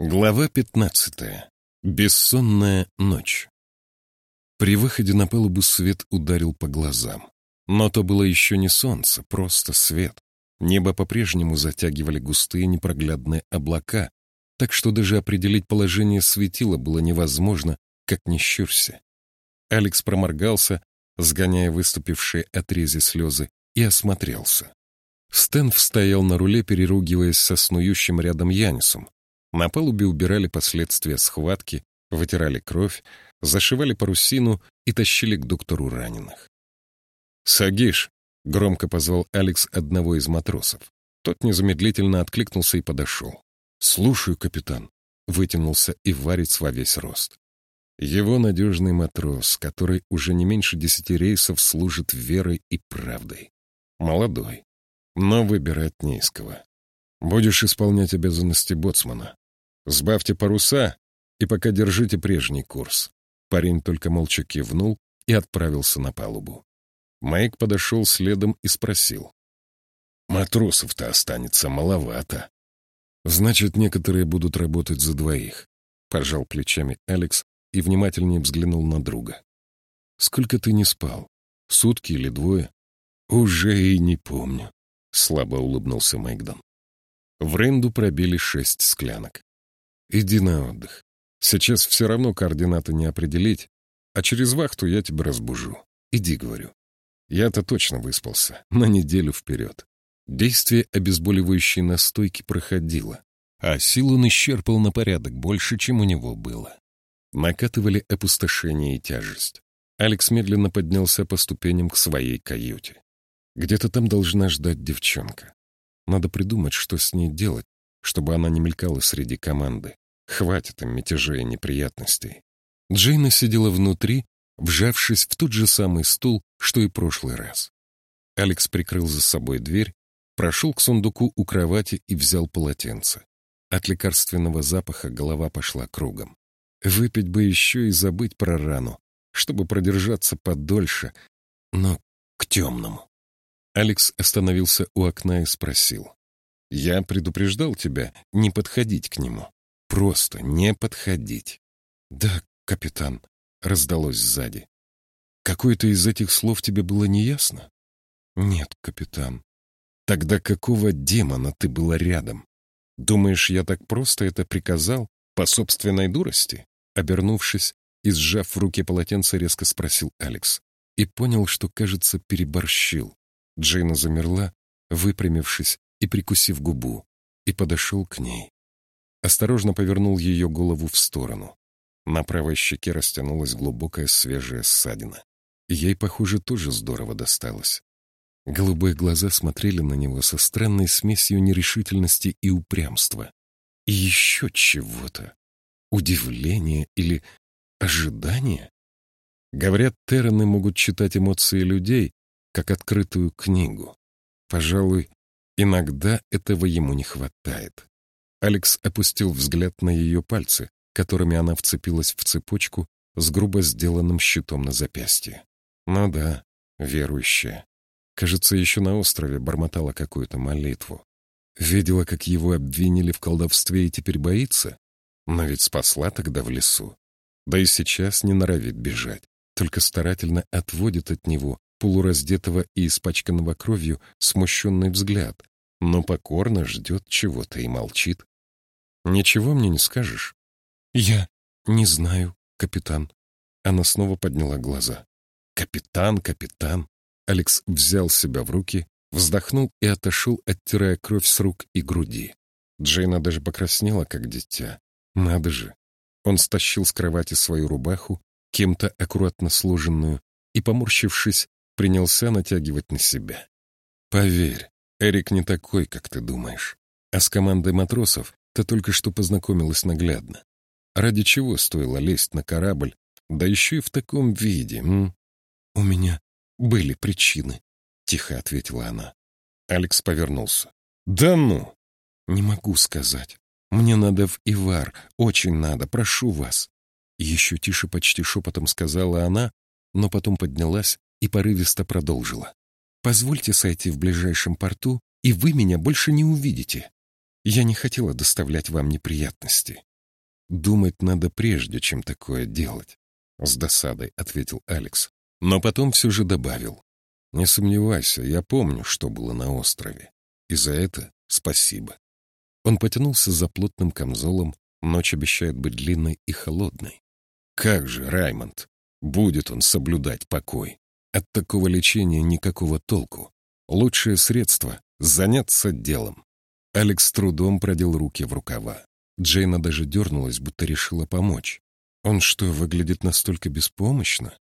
Глава 15. Бессонная ночь. При выходе на палубу свет ударил по глазам. Но то было еще не солнце, просто свет. Небо по-прежнему затягивали густые непроглядные облака, так что даже определить положение светила было невозможно, как не щурься. Алекс проморгался, сгоняя выступившие отрези слезы, и осмотрелся. Стэн стоял на руле, переругиваясь со снующим рядом Янисом, на палубе убирали последствия схватки, вытирали кровь, зашивали парусину и тащили к доктору раненых. «Сагиш!» — громко позвал Алекс одного из матросов. Тот незамедлительно откликнулся и подошел. «Слушаю, капитан», — вытянулся и варец во весь рост. Его надежный матрос, который уже не меньше десяти рейсов служит верой и правдой. Молодой, но выбирать не. Будешь исполнять обязанности боцмана. Сбавьте паруса и пока держите прежний курс. Парень только молча кивнул и отправился на палубу. Майк подошел следом и спросил. «Матросов-то останется маловато». «Значит, некоторые будут работать за двоих», — пожал плечами Алекс и внимательнее взглянул на друга. «Сколько ты не спал? Сутки или двое?» «Уже и не помню», — слабо улыбнулся Майкдон. В Ренду пробили шесть склянок. Иди на отдых. Сейчас все равно координаты не определить, а через вахту я тебя разбужу. Иди, говорю. Я-то точно выспался, на неделю вперед. Действие обезболивающей настойки проходило, а силу он исчерпал на порядок больше, чем у него было. Накатывали опустошение и тяжесть. Алекс медленно поднялся по ступеням к своей каюте. Где-то там должна ждать девчонка. Надо придумать, что с ней делать, чтобы она не мелькала среди команды. Хватит им мятежей и неприятностей. Джейна сидела внутри, вжавшись в тот же самый стул, что и прошлый раз. Алекс прикрыл за собой дверь, прошел к сундуку у кровати и взял полотенце. От лекарственного запаха голова пошла кругом. Выпить бы еще и забыть про рану, чтобы продержаться подольше, но к темному. Алекс остановился у окна и спросил. Я предупреждал тебя не подходить к нему. Просто не подходить. Да, капитан, раздалось сзади. Какое-то из этих слов тебе было неясно? Нет, капитан. Тогда какого демона ты была рядом? Думаешь, я так просто это приказал? По собственной дурости? Обернувшись и сжав в руке полотенце, резко спросил Алекс. И понял, что, кажется, переборщил. Джейна замерла, выпрямившись и прикусив губу, и подошел к ней. Осторожно повернул ее голову в сторону. На правой щеке растянулась глубокая свежая ссадина. Ей, похоже, тоже здорово досталось. Голубые глаза смотрели на него со странной смесью нерешительности и упрямства. И еще чего-то. Удивление или ожидание? Говорят, терраны могут читать эмоции людей, как открытую книгу. Пожалуй, Иногда этого ему не хватает. Алекс опустил взгляд на ее пальцы, которыми она вцепилась в цепочку с грубо сделанным щитом на запястье. Ну да, верующая. Кажется, еще на острове бормотала какую-то молитву. Видела, как его обвинили в колдовстве и теперь боится? Но ведь спасла тогда в лесу. Да и сейчас не норовит бежать, только старательно отводит от него полураздетого и испачканного кровью, смущенный взгляд, но покорно ждет чего-то и молчит. «Ничего мне не скажешь?» «Я не знаю, капитан». Она снова подняла глаза. «Капитан, капитан!» Алекс взял себя в руки, вздохнул и отошел, оттирая кровь с рук и груди. Джейна даже покраснела, как дитя. Надо же! Он стащил с кровати свою рубаху, кем-то аккуратно сложенную, и, поморщившись, принялся натягивать на себя. Поверь, Эрик не такой, как ты думаешь. А с командой матросов ты только что познакомилась наглядно. Ради чего стоило лезть на корабль, да еще и в таком виде, м? У меня были причины, — тихо ответила она. Алекс повернулся. «Да ну!» «Не могу сказать. Мне надо в Ивар, очень надо, прошу вас». Еще тише, почти шепотом сказала она, но потом поднялась и порывисто продолжила. «Позвольте сойти в ближайшем порту, и вы меня больше не увидите. Я не хотела доставлять вам неприятности. Думать надо прежде, чем такое делать. С досадой ответил Алекс. Но потом все же добавил. Не сомневайся, я помню, что было на острове. И за это спасибо. Он потянулся за плотным камзолом, ночь обещает быть длинной и холодной. Как же, Раймонд, будет он соблюдать покой? От такого лечения никакого толку. Лучшее средство — заняться делом. Алекс трудом продел руки в рукава. Джейна даже дернулась, будто решила помочь. Он что, выглядит настолько беспомощно?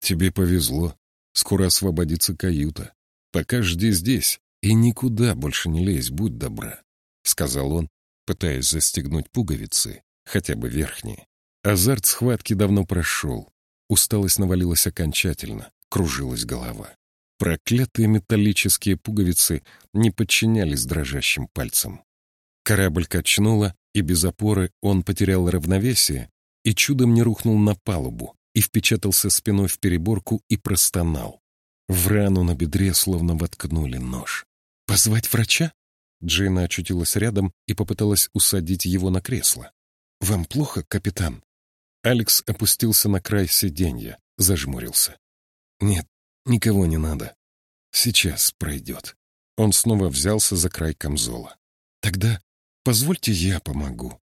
Тебе повезло. Скоро освободится каюта. Пока жди здесь и никуда больше не лезь, будь добра, — сказал он, пытаясь застегнуть пуговицы, хотя бы верхние. Азарт схватки давно прошел. Усталость навалилась окончательно, кружилась голова. Проклятые металлические пуговицы не подчинялись дрожащим пальцам. Корабль качнуло, и без опоры он потерял равновесие и чудом не рухнул на палубу и впечатался спиной в переборку и простонал. В рану на бедре словно воткнули нож. «Позвать врача?» Джейна очутилась рядом и попыталась усадить его на кресло. «Вам плохо, капитан?» Алекс опустился на край сиденья, зажмурился. «Нет, Никого не надо. Сейчас пройдет. Он снова взялся за край камзола. Тогда позвольте я помогу.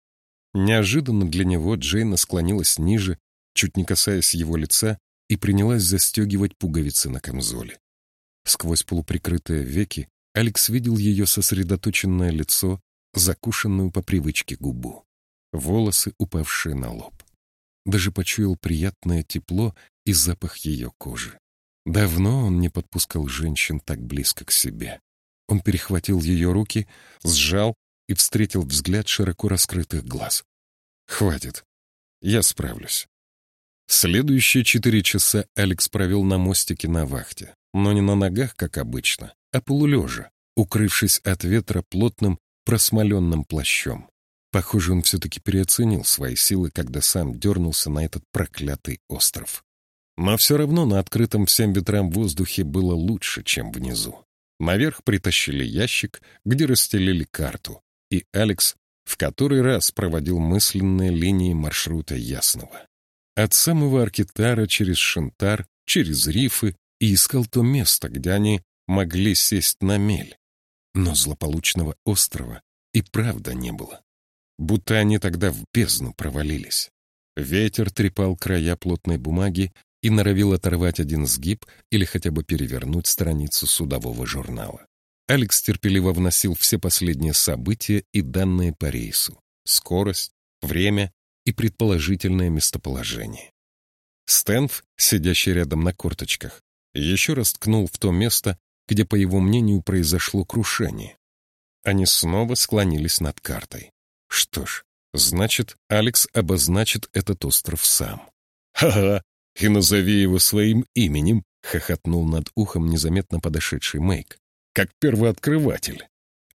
Неожиданно для него Джейна склонилась ниже, чуть не касаясь его лица, и принялась застегивать пуговицы на камзоле. Сквозь полуприкрытые веки Алекс видел ее сосредоточенное лицо, закушенную по привычке губу, волосы, упавшие на лоб. Даже почуял приятное тепло и запах ее кожи. Давно он не подпускал женщин так близко к себе. Он перехватил ее руки, сжал и встретил взгляд широко раскрытых глаз. «Хватит. Я справлюсь». Следующие четыре часа Алекс провел на мостике на вахте, но не на ногах, как обычно, а полулежа, укрывшись от ветра плотным просмоленным плащом. Похоже, он все-таки переоценил свои силы, когда сам дернулся на этот проклятый остров. Но все равно на открытом всем ветрам воздухе было лучше, чем внизу. Наверх притащили ящик, где расстелили карту, и Алекс в который раз проводил мысленные линии маршрута Ясного. От самого Аркитара через Шентар, через рифы, и искал то место, где они могли сесть на мель. Но злополучного острова и правда не было. Будто они тогда в бездну провалились. Ветер трепал края плотной бумаги, и норовил оторвать один сгиб или хотя бы перевернуть страницу судового журнала. Алекс терпеливо вносил все последние события и данные по рейсу, скорость, время и предположительное местоположение. Стэнф, сидящий рядом на корточках, еще раз ткнул в то место, где, по его мнению, произошло крушение. Они снова склонились над картой. Что ж, значит, Алекс обозначит этот остров сам. «Ха-ха, и назови его своим именем», — хохотнул над ухом незаметно подошедший Мэйк. «Как первооткрыватель».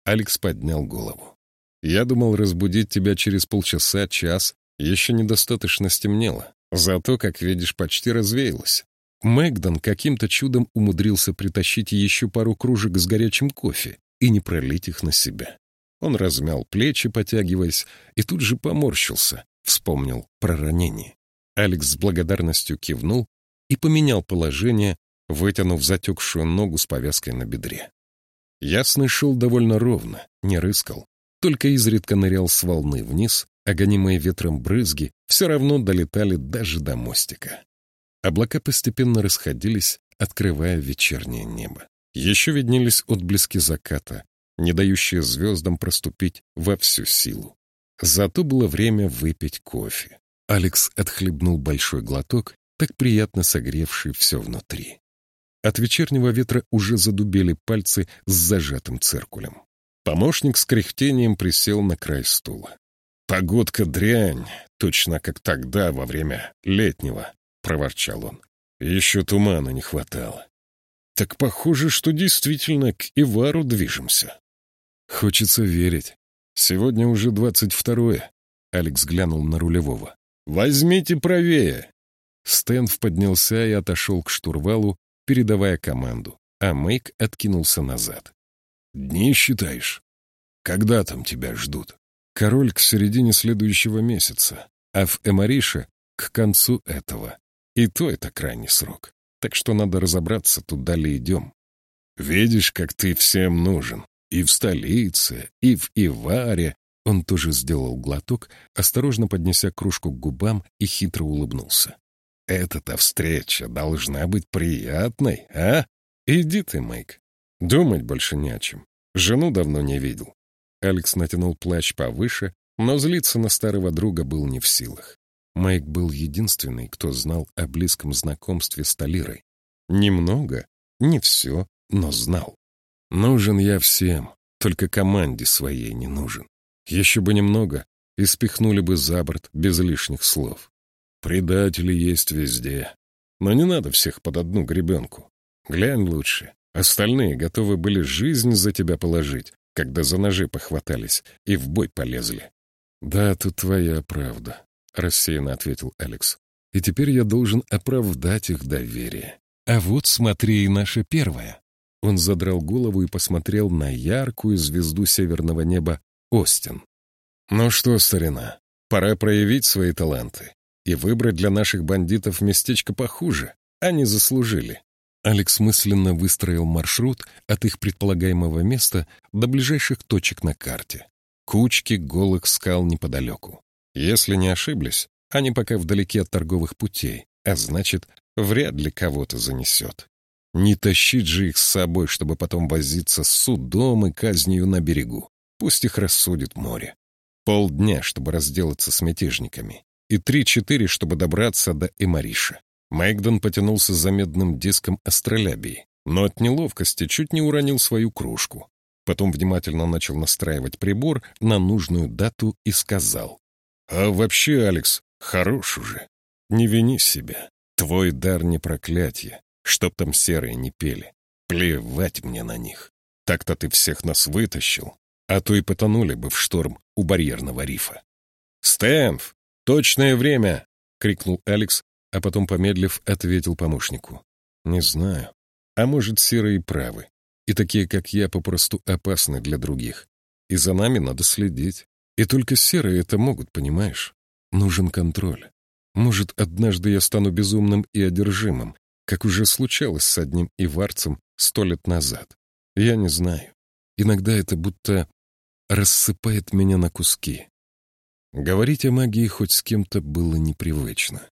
Алекс поднял голову. «Я думал разбудить тебя через полчаса, час. Еще недостаточно стемнело. Зато, как видишь, почти развеялось». Мэгдон каким-то чудом умудрился притащить еще пару кружек с горячим кофе и не пролить их на себя. Он размял плечи, потягиваясь, и тут же поморщился, вспомнил про ранение. Алекс с благодарностью кивнул и поменял положение, вытянув затекшую ногу с повязкой на бедре. Ясный шел довольно ровно, не рыскал, только изредка нырял с волны вниз, а гонимые ветром брызги все равно долетали даже до мостика. Облака постепенно расходились, открывая вечернее небо. Еще виднелись отблески заката, не дающие звездам проступить во всю силу. Зато было время выпить кофе. Алекс отхлебнул большой глоток, так приятно согревший все внутри. От вечернего ветра уже задубели пальцы с зажатым циркулем. Помощник с кряхтением присел на край стула. «Погодка дрянь, точно как тогда, во время летнего», — проворчал он. «Еще тумана не хватало. Так похоже, что действительно к Ивару движемся». «Хочется верить. Сегодня уже двадцать второе», — Алекс глянул на рулевого. «Возьмите правее!» Стэнф поднялся и отошел к штурвалу, передавая команду, а Мэйк откинулся назад. «Дни считаешь?» Когда там тебя ждут? Король к середине следующего месяца, а в Эмарише — к концу этого. И то это крайний срок. Так что надо разобраться, туда ли идем. Видишь, как ты всем нужен. И в столице, и в Иваре. Он тоже сделал глоток, осторожно поднеся кружку к губам и хитро улыбнулся. Эта-то встреча должна быть приятной, а? Иди ты, Майк. Думать больше не о чем. Жену давно не видел. Алекс натянул плащ повыше, но злиться на старого друга был не в силах. Майк был единственный, кто знал о близком знакомстве с Талирой. Немного, не все, но знал. Нужен я всем, только команде своей не нужен. Еще бы немного, и спихнули бы за борт без лишних слов. Предатели есть везде. Но не надо всех под одну гребенку. Глянь лучше. Остальные готовы были жизнь за тебя положить, когда за ножи похватались и в бой полезли. «Да, тут твоя правда», — рассеянно ответил Алекс. «И теперь я должен оправдать их доверие. А вот смотри и наша первая». Он задрал голову и посмотрел на яркую звезду северного неба Остин. «Ну что, старина, пора проявить свои таланты и выбрать для наших бандитов местечко похуже. Они заслужили». Алекс мысленно выстроил маршрут от их предполагаемого места до ближайших точек на карте. Кучки голых скал неподалеку. Если не ошиблись, они пока вдалеке от торговых путей, а значит, вряд ли кого-то занесет. Не тащить же их с собой, чтобы потом возиться с судом и казнью на берегу. Пусть их рассудит море. Полдня, чтобы разделаться с мятежниками. И три-четыре, чтобы добраться до Эмариша. Майкдон потянулся за медным диском астролябии, но от неловкости чуть не уронил свою кружку. Потом внимательно начал настраивать прибор на нужную дату и сказал. «А вообще, Алекс, хорош уже. Не вини себя. Твой дар не проклятие, чтоб там серые не пели. Плевать мне на них. Так-то ты всех нас вытащил, а то и потонули бы в шторм у барьерного рифа». «Стэмф, точное время!» — крикнул Алекс, а потом, помедлив, ответил помощнику. «Не знаю. А может, серые правы. И такие, как я, попросту опасны для других. И за нами надо следить. И только серые это могут, понимаешь? Нужен контроль. Может, однажды я стану безумным и одержимым, как уже случалось с одним иварцем сто лет назад. Я не знаю. Иногда это будто рассыпает меня на куски. Говорить о магии хоть с кем-то было непривычно.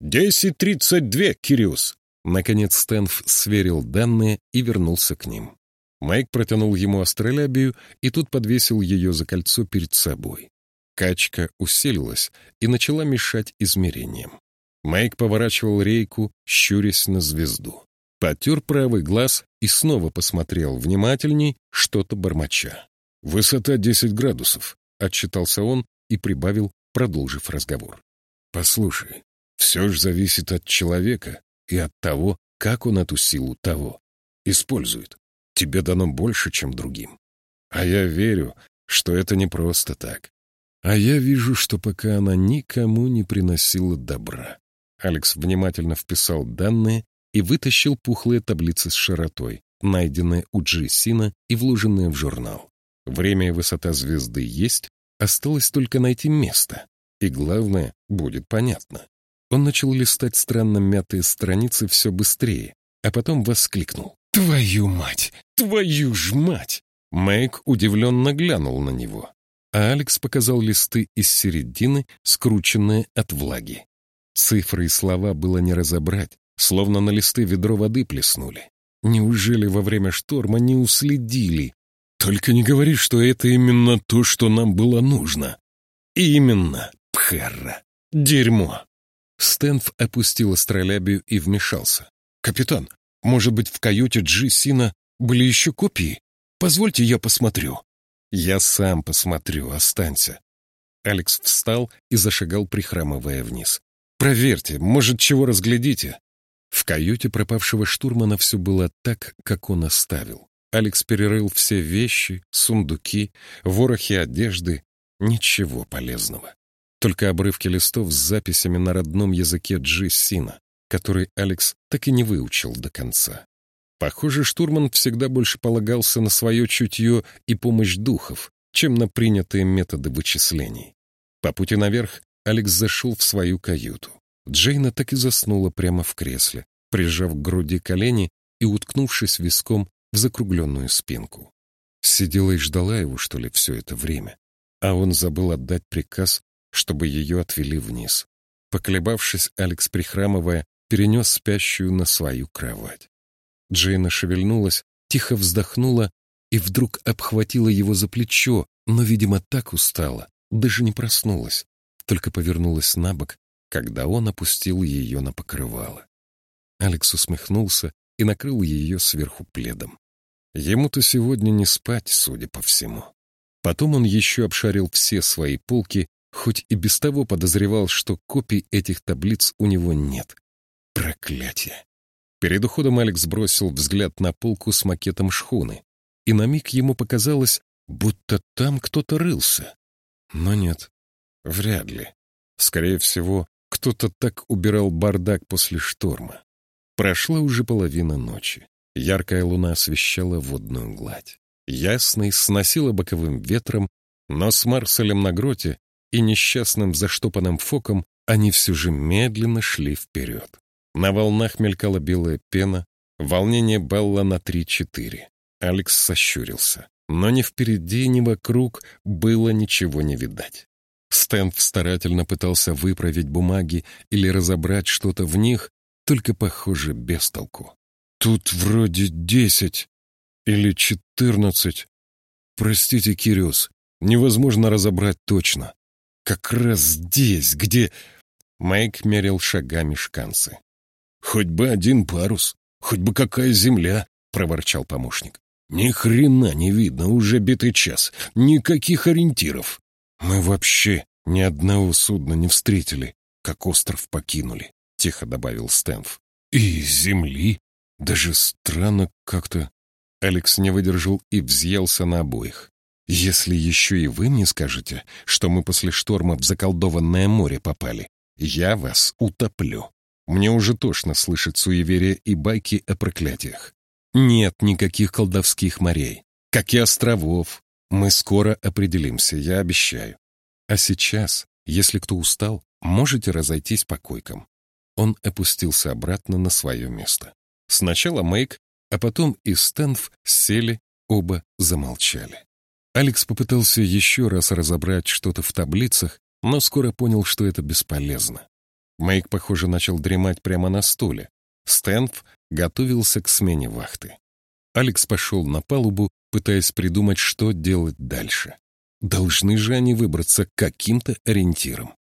«Десять тридцать две, Кириус!» Наконец Стэнф сверил данные и вернулся к ним. Майк протянул ему астролябию, и тут подвесил ее за кольцо перед собой. Качка усилилась и начала мешать измерениям. Майк поворачивал рейку, щурясь на звезду. Потер правый глаз и снова посмотрел внимательней, что-то бормоча. «Высота десять градусов», — отчитался он и прибавил, продолжив разговор. «Послушай, все же зависит от человека и от того, как он эту силу того использует. Тебе дано больше, чем другим. А я верю, что это не просто так. А я вижу, что пока она никому не приносила добра. Алекс внимательно вписал данные и вытащил пухлые таблицы с широтой, найденные у Джи Сина и вложенные в журнал. Время и высота звезды есть, осталось только найти место. И главное, будет понятно. Он начал листать странно мятые страницы все быстрее, а потом воскликнул. «Твою мать! Твою ж мать!» Мэйк удивленно глянул на него, а Алекс показал листы из середины, скрученные от влаги. Цифры и слова было не разобрать, словно на листы ведро воды плеснули. Неужели во время шторма не уследили? Только не говори, что это именно то, что нам было нужно. Именно, Пхерра. Дерьмо. Стэнф опустил астролябию и вмешался. «Капитан, может быть, в каюте Джи Сина были еще копии? Позвольте, я посмотрю». «Я сам посмотрю, останься». Алекс встал и зашагал, прихрамывая вниз. «Проверьте, может, чего разглядите?» В каюте пропавшего штурмана все было так, как он оставил. Алекс перерыл все вещи, сундуки, ворохи одежды. Ничего полезного. Только обрывки листов с записями на родном языке Джи-Сина, который Алекс так и не выучил до конца. Похоже, штурман всегда больше полагался на свое чутье и помощь духов, чем на принятые методы вычислений. По пути наверх Алекс зашел в свою каюту. Джейна так и заснула прямо в кресле, прижав к груди колени и уткнувшись виском в закругленную спинку. Сидела и ждала его, что ли, все это время. А он забыл отдать приказ, чтобы ее отвели вниз. Поколебавшись, Алекс, прихрамывая, перенес спящую на свою кровать. Джейна шевельнулась, тихо вздохнула и вдруг обхватила его за плечо, но, видимо, так устала, даже не проснулась, только повернулась на бок, когда он опустил ее на покрывало. Алекс усмехнулся и накрыл ее сверху пледом. Ему-то сегодня не спать, судя по всему. Потом он еще обшарил все свои полки, хоть и без того подозревал, что копий этих таблиц у него нет. Проклятие! Перед уходом Алекс бросил взгляд на полку с макетом шхуны, и на миг ему показалось, будто там кто-то рылся. Но нет, вряд ли. Скорее всего, кто-то так убирал бардак после шторма. Прошла уже половина ночи. Яркая луна освещала водную гладь. Ясный сносила боковым ветром, но с Марселем на гроте и несчастным заштопанным фоком они все же медленно шли вперед. На волнах мелькала белая пена, волнение Белла на три-четыре. Алекс сощурился, но ни впереди, ни вокруг было ничего не видать. Стэнф старательно пытался выправить бумаги или разобрать что-то в них, только, похоже, без толку. Тут вроде десять или четырнадцать. Простите, Кириус, невозможно разобрать точно. Как раз здесь, где... Майк мерил шагами шканцы. «Хоть бы один парус, хоть бы какая земля!» — проворчал помощник. «Ни хрена не видно, уже битый час. Никаких ориентиров. Мы вообще ни одного судна не встретили, как остров покинули», — тихо добавил Стэнф. «И земли даже странно как-то. Алекс не выдержал и взъелся на обоих. Если еще и вы мне скажете, что мы после шторма в заколдованное море попали, я вас утоплю. Мне уже тошно слышать суеверия и байки о проклятиях. Нет никаких колдовских морей, как и островов. Мы скоро определимся, я обещаю. А сейчас, если кто устал, можете разойтись по койкам. Он опустился обратно на свое место. Сначала Мэйк, а потом и Стэнф сели, оба замолчали. Алекс попытался еще раз разобрать что-то в таблицах, но скоро понял, что это бесполезно. Мэйк, похоже, начал дремать прямо на стуле. Стэнф готовился к смене вахты. Алекс пошел на палубу, пытаясь придумать, что делать дальше. Должны же они выбраться каким-то ориентиром.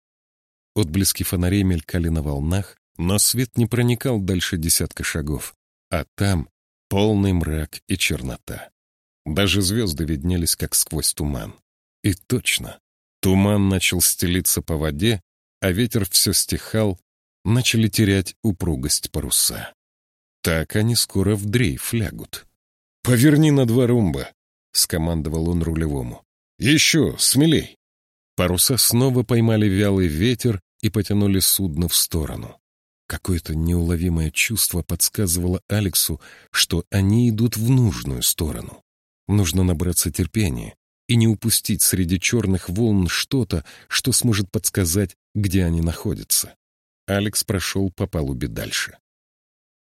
Отблески фонарей мелькали на волнах, но свет не проникал дальше десятка шагов а там полный мрак и чернота. Даже звезды виднелись, как сквозь туман. И точно, туман начал стелиться по воде, а ветер все стихал, начали терять упругость паруса. Так они скоро в дрейф лягут. «Поверни на два румба», — скомандовал он рулевому. «Еще, смелей!» Паруса снова поймали вялый ветер и потянули судно в сторону. Какое-то неуловимое чувство подсказывало Алексу, что они идут в нужную сторону. Нужно набраться терпения и не упустить среди черных волн что-то, что сможет подсказать, где они находятся. Алекс прошел по палубе дальше.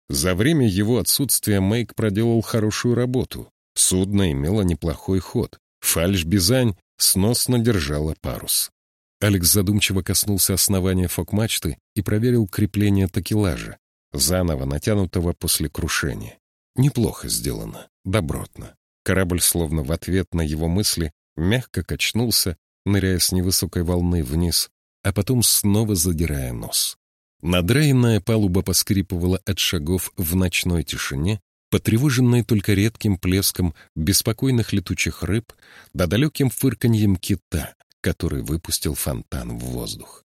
За время его отсутствия Мэйк проделал хорошую работу. Судно имело неплохой ход. Фальш-бизань сносно держала парус. Алекс задумчиво коснулся основания фок-мачты и проверил крепление такелажа, заново натянутого после крушения. Неплохо сделано, добротно. Корабль, словно в ответ на его мысли, мягко качнулся, ныряя с невысокой волны вниз, а потом снова задирая нос. Надраенная палуба поскрипывала от шагов в ночной тишине, потревоженной только редким плеском беспокойных летучих рыб да далеким фырканьем кита, который выпустил фонтан в воздух.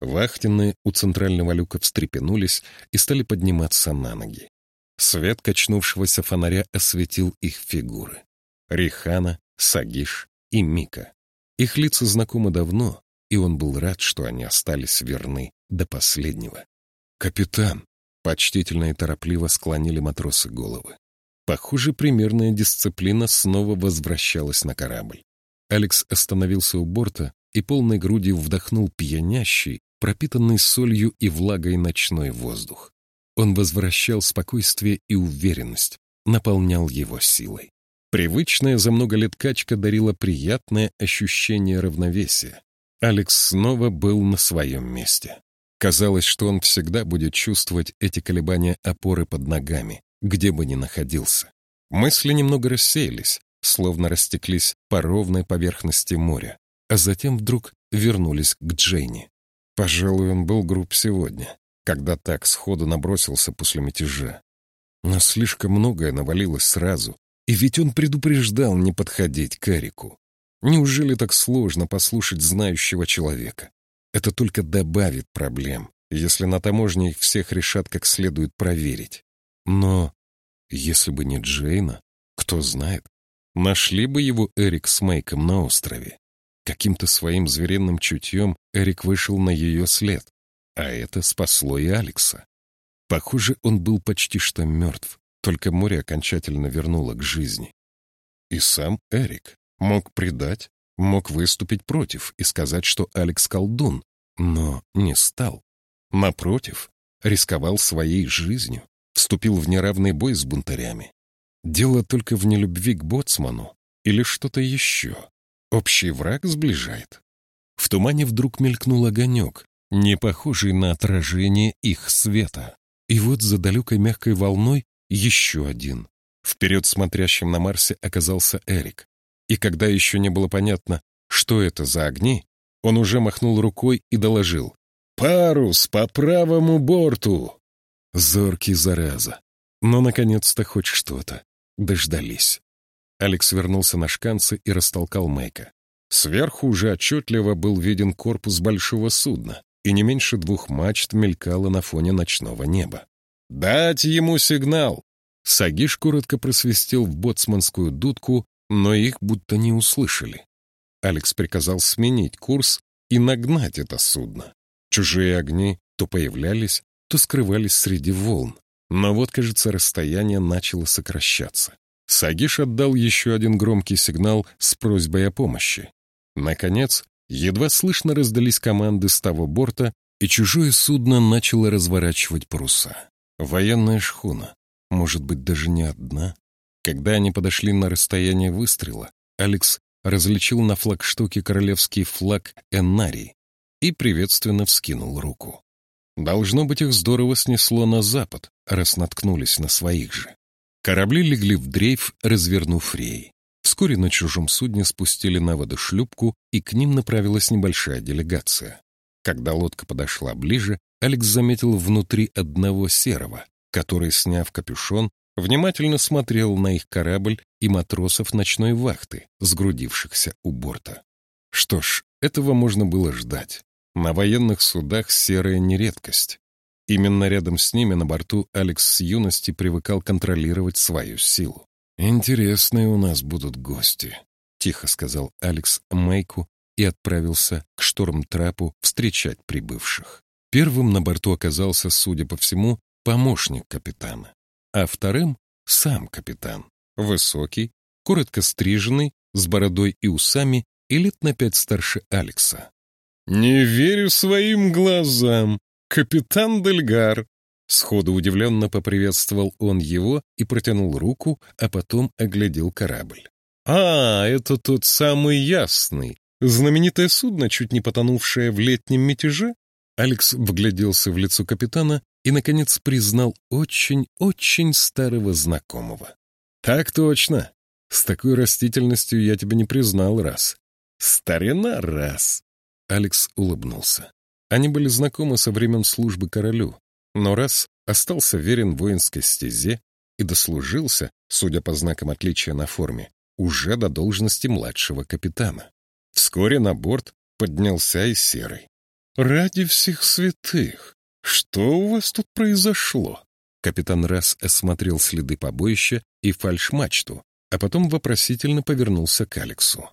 Вахтенные у центрального люка встрепенулись и стали подниматься на ноги. Свет качнувшегося фонаря осветил их фигуры. Рихана, Сагиш и Мика. Их лица знакомы давно, и он был рад, что они остались верны до последнего. «Капитан!» — почтительно и торопливо склонили матросы головы. Похоже, примерная дисциплина снова возвращалась на корабль. Алекс остановился у борта и полной грудью вдохнул пьянящий, пропитанный солью и влагой ночной воздух. Он возвращал спокойствие и уверенность, наполнял его силой. Привычная за много лет качка дарила приятное ощущение равновесия. Алекс снова был на своем месте. Казалось, что он всегда будет чувствовать эти колебания опоры под ногами, где бы ни находился. Мысли немного рассеялись, словно растеклись по ровной поверхности моря, а затем вдруг вернулись к Джейни. Пожалуй, он был груб сегодня, когда так сходу набросился после мятежа. Но слишком многое навалилось сразу, и ведь он предупреждал не подходить к Эрику. Неужели так сложно послушать знающего человека? Это только добавит проблем, если на таможне их всех решат как следует проверить. Но если бы не Джейна, кто знает, нашли бы его Эрик с Майком на острове. Каким-то своим звериным чутьем Эрик вышел на ее след, а это спасло и Алекса. Похоже, он был почти что мертв, только море окончательно вернуло к жизни. И сам Эрик мог предать, мог выступить против и сказать, что Алекс колдун, но не стал. Напротив, рисковал своей жизнью, вступил в неравный бой с бунтарями. Дело только в нелюбви к боцману или что-то еще. Общий враг сближает. В тумане вдруг мелькнул огонек, не похожий на отражение их света. И вот за далекой мягкой волной еще один. Вперед смотрящим на Марсе оказался Эрик. И когда еще не было понятно, что это за огни, он уже махнул рукой и доложил. «Парус по правому борту!» Зоркий зараза. Но, наконец-то, хоть что-то. Дождались. Алекс вернулся на шканцы и растолкал Майка. Сверху уже отчетливо был виден корпус большого судна, и не меньше двух мачт мелькало на фоне ночного неба. «Дать ему сигнал!» Сагиш коротко просвистел в боцманскую дудку, но их будто не услышали. Алекс приказал сменить курс и нагнать это судно. Чужие огни то появлялись, то скрывались среди волн. Но вот, кажется, расстояние начало сокращаться. Сагиш отдал еще один громкий сигнал с просьбой о помощи. Наконец, едва слышно раздались команды с того борта, и чужое судно начало разворачивать паруса. Военная шхуна, может быть, даже не одна. Когда они подошли на расстояние выстрела, Алекс различил на флагштоке королевский флаг Эннарии и приветственно вскинул руку. Должно быть, их здорово снесло на запад, раз наткнулись на своих же. Корабли легли в дрейф, развернув рей. Вскоре на чужом судне спустили на воду шлюпку, и к ним направилась небольшая делегация. Когда лодка подошла ближе, Алекс заметил внутри одного серого, который, сняв капюшон, внимательно смотрел на их корабль и матросов ночной вахты, сгрудившихся у борта. Что ж, этого можно было ждать. На военных судах серая нередкость. Именно рядом с ними на борту Алекс с юности привыкал контролировать свою силу. «Интересные у нас будут гости», — тихо сказал Алекс Майку и отправился к штормтрапу встречать прибывших. Первым на борту оказался, судя по всему, помощник капитана, а вторым — сам капитан, высокий, коротко стриженный, с бородой и усами и лет на пять старше Алекса. «Не верю своим глазам!» «Капитан Дельгар!» Сходу удивленно поприветствовал он его и протянул руку, а потом оглядел корабль. «А, это тот самый ясный, знаменитое судно, чуть не потонувшее в летнем мятеже?» Алекс вгляделся в лицо капитана и, наконец, признал очень-очень старого знакомого. «Так точно. С такой растительностью я тебя не признал раз. Старина раз!» Алекс улыбнулся. Они были знакомы со времен службы королю, но раз остался верен воинской стезе и дослужился, судя по знакам отличия на форме, уже до должности младшего капитана. Вскоре на борт поднялся и Серый. «Ради всех святых! Что у вас тут произошло?» Капитан раз осмотрел следы побоища и фальшмачту, а потом вопросительно повернулся к Алексу.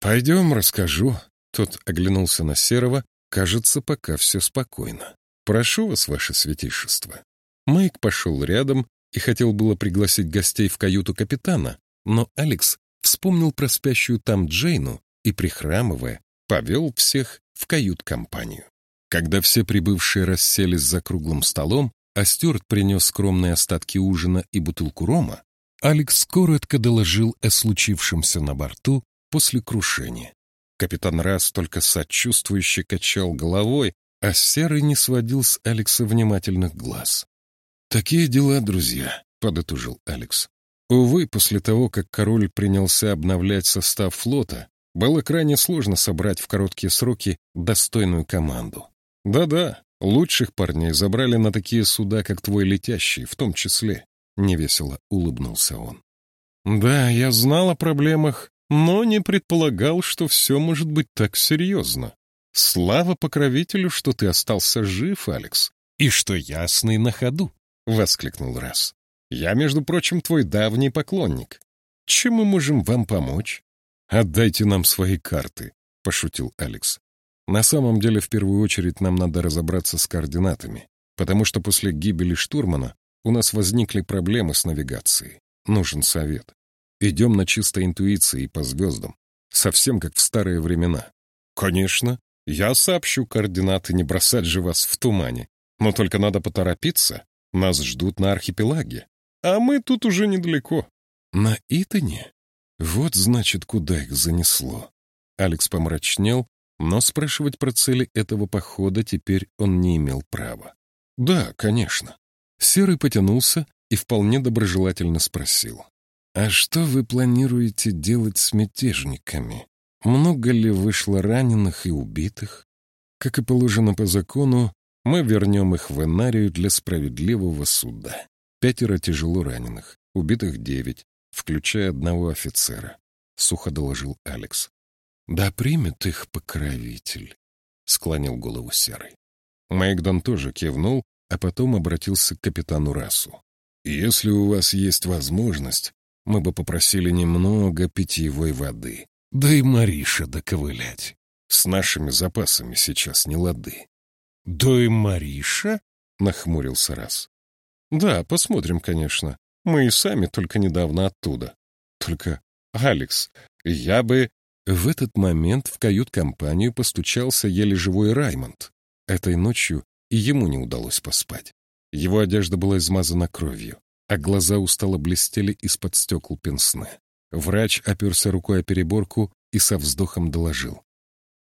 «Пойдем, расскажу». Тот оглянулся на Серого Кажется, пока все спокойно. Прошу вас, ваше святейшество. Майк пошел рядом и хотел было пригласить гостей в каюту капитана, но Алекс вспомнил про спящую там Джейну и, прихрамывая, повел всех в кают-компанию. Когда все прибывшие расселись за круглым столом, а Стюарт принес скромные остатки ужина и бутылку рома, Алекс коротко доложил о случившемся на борту после крушения. Капитан Расс только сочувствующе качал головой, а Серый не сводил с Алекса внимательных глаз. «Такие дела, друзья», — подытожил Алекс. Увы, после того, как король принялся обновлять состав флота, было крайне сложно собрать в короткие сроки достойную команду. Да-да, лучших парней забрали на такие суда, как твой летящий, в том числе. Невесело улыбнулся он. Да, я знал о проблемах, но не предполагал, что все может быть так серьезно. Слава покровителю, что ты остался жив, Алекс, и что ясный на ходу, — воскликнул Раз. Я, между прочим, твой давний поклонник. Чем мы можем вам помочь? Отдайте нам свои карты, — пошутил Алекс. На самом деле, в первую очередь, нам надо разобраться с координатами, потому что после гибели штурмана у нас возникли проблемы с навигацией. Нужен совет. Идем на чистой интуиции по звездам, совсем как в старые времена. Конечно, я сообщу координаты, не бросать же вас в тумане. Но только надо поторопиться, нас ждут на архипелаге. А мы тут уже недалеко. На Итане? Вот, значит, куда их занесло. Алекс помрачнел, но спрашивать про цели этого похода теперь он не имел права. Да, конечно. Серый потянулся и вполне доброжелательно спросил. «А что вы планируете делать с мятежниками? Много ли вышло раненых и убитых? Как и положено по закону, мы вернем их в Энарию для справедливого суда. Пятеро тяжело раненых, убитых девять, включая одного офицера, — сухо доложил Алекс. — Да примет их покровитель, — склонил голову Серый. Майкдон тоже кивнул, а потом обратился к капитану Расу. — Если у вас есть возможность, мы бы попросили немного питьевой воды. Да и Мариша доковылять. С нашими запасами сейчас не лады. — Да и Мариша? — нахмурился Рас. Да, посмотрим, конечно. Мы и сами только недавно оттуда. Только, Алекс, я бы... В этот момент в кают-компанию постучался еле живой Раймонд. Этой ночью и ему не удалось поспать. Его одежда была измазана кровью, а глаза устало блестели из-под стекол пенсне. Врач оперся рукой о переборку и со вздохом доложил.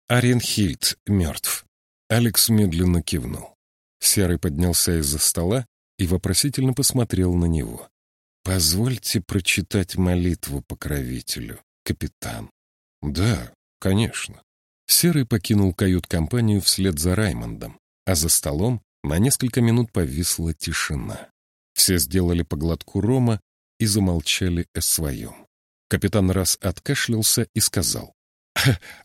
Аренхильд мертв. Алекс медленно кивнул. Серый поднялся из-за стола и вопросительно посмотрел на него. «Позвольте прочитать молитву покровителю, капитан». «Да, конечно». Серый покинул кают-компанию вслед за Раймондом, а за столом на несколько минут повисла тишина. Все сделали по глотку рома и замолчали о своем. Капитан раз откашлялся и сказал.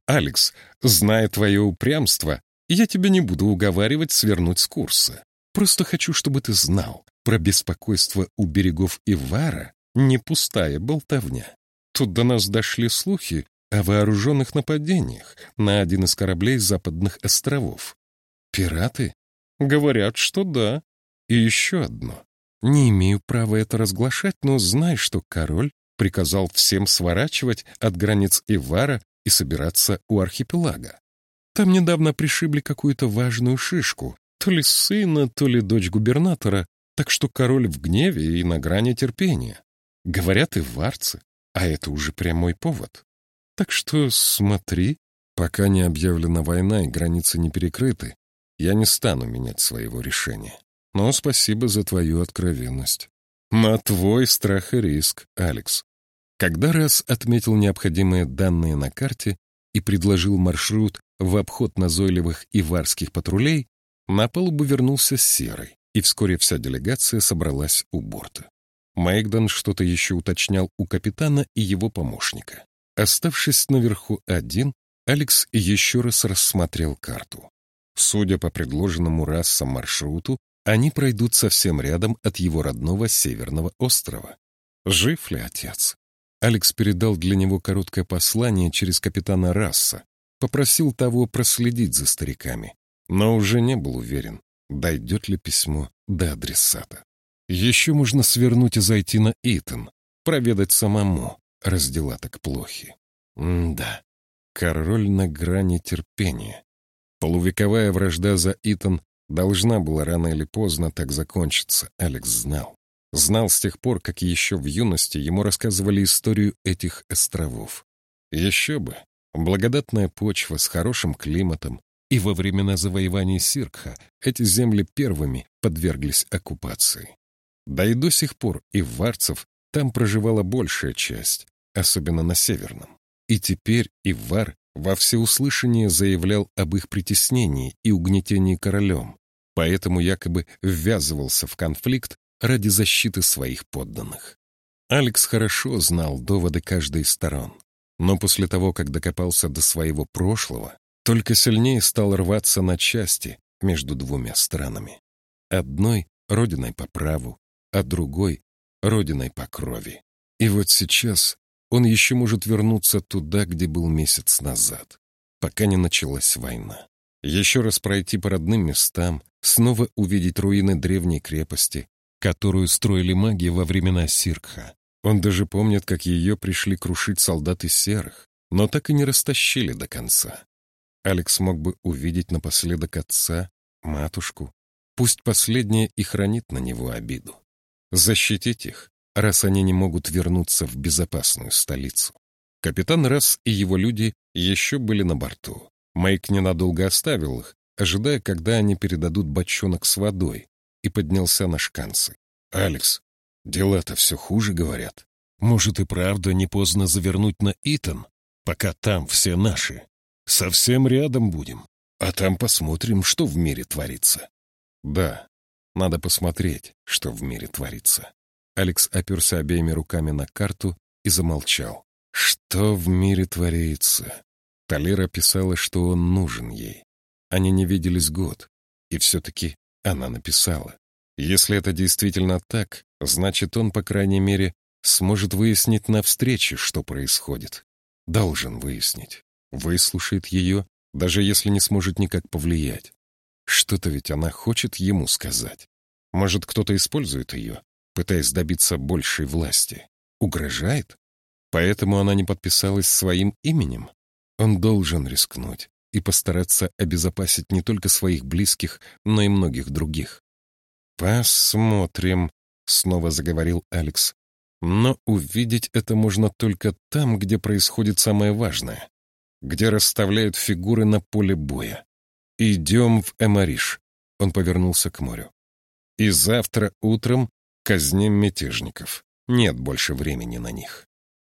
«Алекс, зная твое упрямство, я тебя не буду уговаривать свернуть с курса. Просто хочу, чтобы ты знал, про беспокойство у берегов Ивара не пустая болтовня. Тут до нас дошли слухи о вооруженных нападениях на один из кораблей западных островов. Пираты? Говорят, что да. И еще одно. Не имею права это разглашать, но знай, что король приказал всем сворачивать от границ Ивара и собираться у архипелага. Там недавно пришибли какую-то важную шишку, то ли сына, то ли дочь губернатора, так что король в гневе и на грани терпения. Говорят и варцы, а это уже прямой повод. Так что смотри, пока не объявлена война и границы не перекрыты, я не стану менять своего решения. Но спасибо за твою откровенность. На твой страх и риск, Алекс. Когда раз отметил необходимые данные на карте и предложил маршрут в обход назойливых иварских патрулей, на палубу вернулся Серый, и вскоре вся делегация собралась у борта. Майкдон что-то еще уточнял у капитана и его помощника. Оставшись наверху один, Алекс еще раз рассмотрел карту. Судя по предложенному расам маршруту, они пройдут совсем рядом от его родного северного острова. Жив ли отец? Алекс передал для него короткое послание через капитана Расса, попросил того проследить за стариками но уже не был уверен, дойдет ли письмо до адресата. Еще можно свернуть и зайти на Итан, проведать самому, раз дела так плохи. М да. Король на грани терпения. Полувековая вражда за Итан должна была рано или поздно так закончиться, Алекс знал. Знал с тех пор, как еще в юности ему рассказывали историю этих островов. Еще бы, благодатная почва с хорошим климатом, и во времена завоевания Сиркха эти земли первыми подверглись оккупации. Да и до сих пор и в Варцев там проживала большая часть, особенно на Северном. И теперь Ивар во всеуслышание заявлял об их притеснении и угнетении королем, поэтому якобы ввязывался в конфликт ради защиты своих подданных. Алекс хорошо знал доводы каждой из сторон, но после того, как докопался до своего прошлого, только сильнее стал рваться на части между двумя странами. Одной — родиной по праву, а другой — родиной по крови. И вот сейчас он еще может вернуться туда, где был месяц назад, пока не началась война. Еще раз пройти по родным местам, снова увидеть руины древней крепости, которую строили маги во времена Сиркха. Он даже помнит, как ее пришли крушить солдаты серых, но так и не растащили до конца. Алекс мог бы увидеть напоследок отца, матушку. Пусть последняя и хранит на него обиду. Защитить их, раз они не могут вернуться в безопасную столицу. Капитан Расс и его люди еще были на борту. Майк ненадолго оставил их, ожидая, когда они передадут бочонок с водой, и поднялся на шканцы. «Алекс, дела-то все хуже, говорят. Может и правда не поздно завернуть на Итан, пока там все наши. Совсем рядом будем, а там посмотрим, что в мире творится». «Да, надо посмотреть, что в мире творится». Алекс оперся обеими руками на карту и замолчал. Что в мире творится? Талера писала, что он нужен ей. Они не виделись год, и все-таки она написала. Если это действительно так, значит, он, по крайней мере, сможет выяснить на встрече, что происходит. Должен выяснить. Выслушает ее, даже если не сможет никак повлиять. Что-то ведь она хочет ему сказать. Может, кто-то использует ее, пытаясь добиться большей власти. Угрожает? Поэтому она не подписалась своим именем? Он должен рискнуть и постараться обезопасить не только своих близких, но и многих других. «Посмотрим», — снова заговорил Алекс. «Но увидеть это можно только там, где происходит самое важное, где расставляют фигуры на поле боя. Идем в Эмариш», — он повернулся к морю. «И завтра утром казним мятежников. Нет больше времени на них.